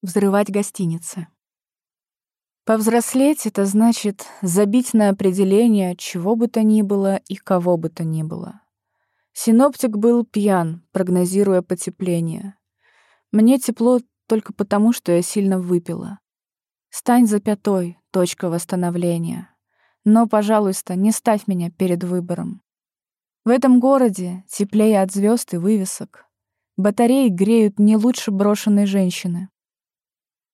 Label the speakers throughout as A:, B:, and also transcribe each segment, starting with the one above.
A: Взрывать гостиницы. Повзрослеть — это значит забить на определение чего бы то ни было и кого бы то ни было. Синоптик был пьян, прогнозируя потепление. Мне тепло только потому, что я сильно выпила. Стань за пятой, точка восстановления. Но, пожалуйста, не ставь меня перед выбором. В этом городе теплее от звезд и вывесок. Батареи греют не лучше брошенной женщины.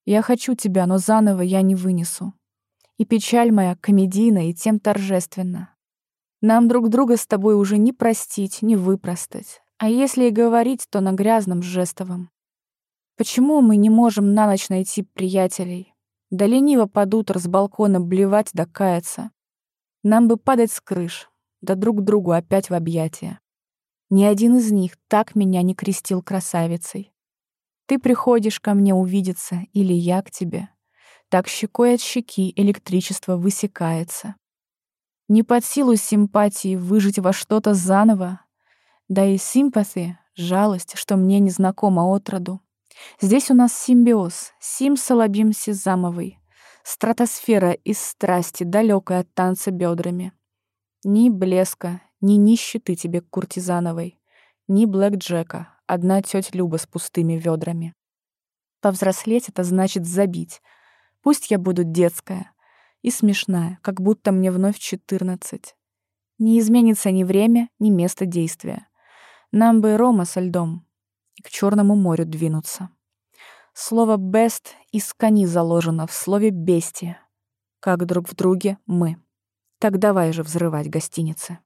A: Я хочу тебя, но заново я не вынесу. И печаль моя комедийна и тем торжественна. Нам друг друга с тобой уже не простить, не выпростать. А если и говорить, то на грязном жестовом. Почему мы не можем на ночь найти приятелей? Да лениво под утро с балкона блевать да каяться. Нам бы падать с крыш, да друг другу опять в объятия. Ни один из них так меня не крестил красавицей. Ты приходишь ко мне увидеться, или я к тебе. Так щекой от щеки электричество высекается. Не под силу симпатии выжить во что-то заново. Да и симпатия — жалость, что мне незнакома отроду. Здесь у нас симбиоз, сим-салабим сезамовый. Стратосфера из страсти, далекая от танца бедрами. Ни блеска, ни нищеты тебе куртизановой, ни блэк Джека, одна тетя Люба с пустыми ведрами. Повзрослеть — это значит забить. Пусть я буду детская и смешная, как будто мне вновь четырнадцать. Не изменится ни время, ни место действия. Нам бы рома со льдом и к Черному морю двинуться. Слово «бест» из кони заложено в слове «бестия». Как друг в друге мы. Так давай же взрывать гостиницы.